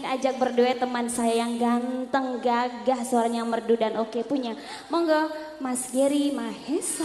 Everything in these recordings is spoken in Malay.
ingin ajak berdua teman saya yang ganteng, gagah, suaranya merdu dan oke punya. Monggo Mas Geri Mahesa.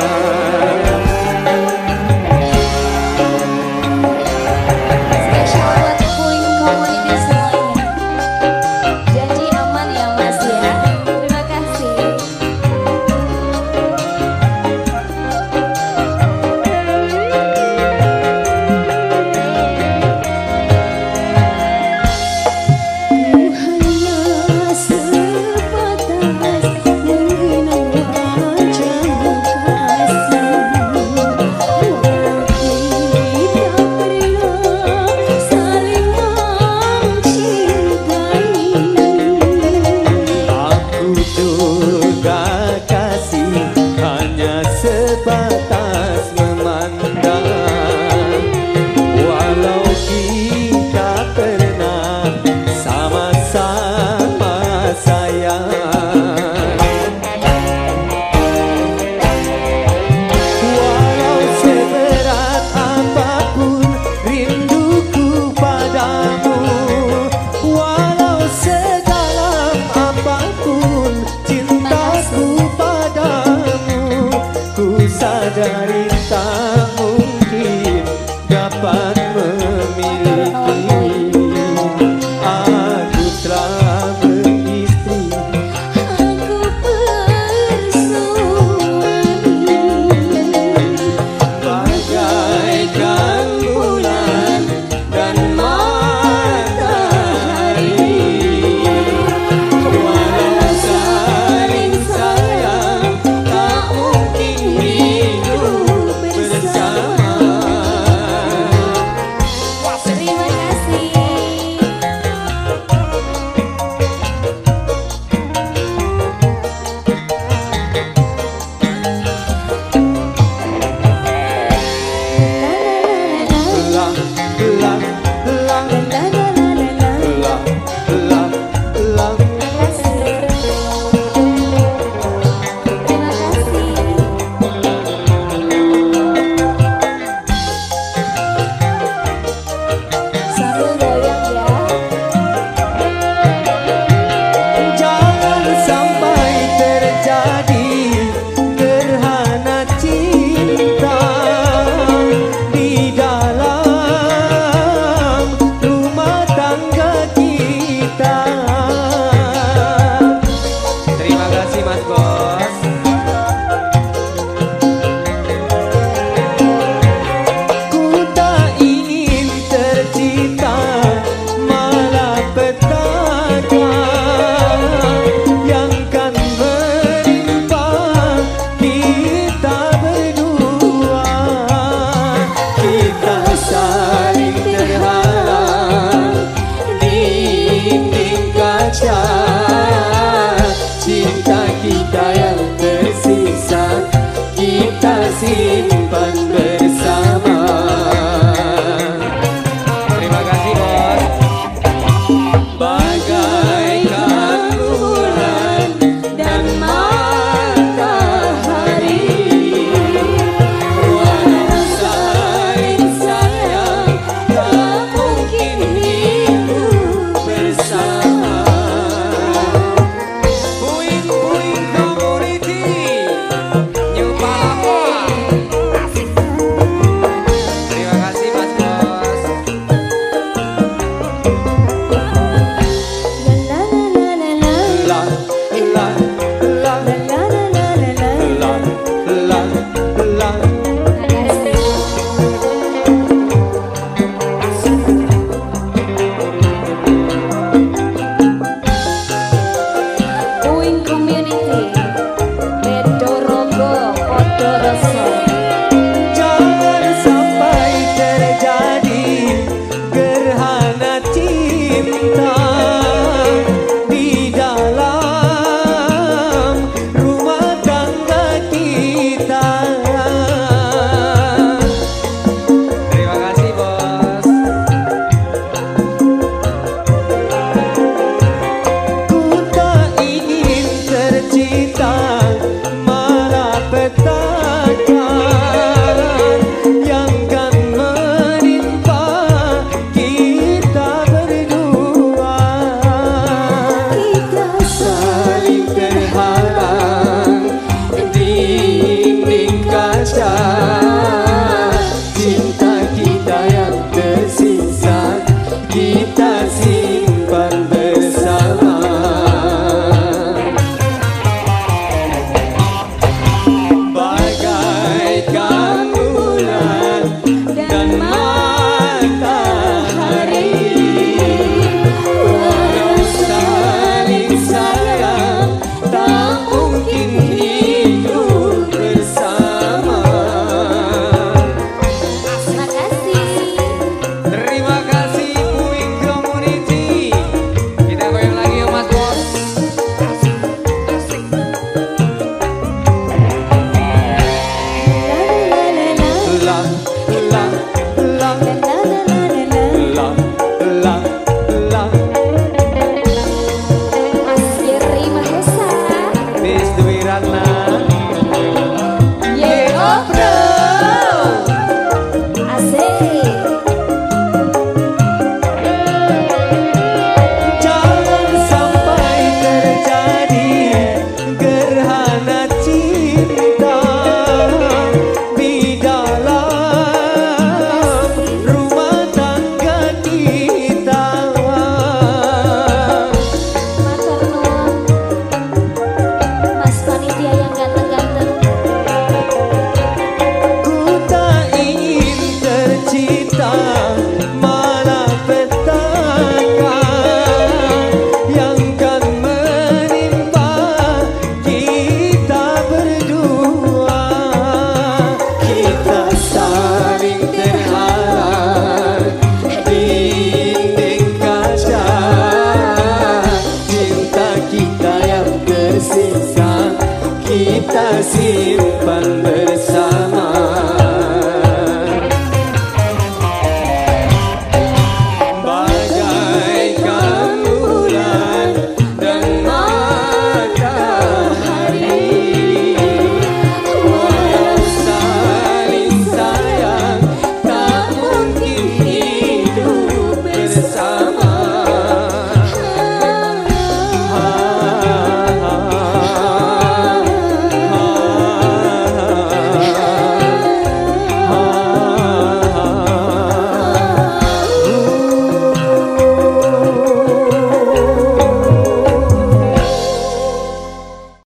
tá coração. nascer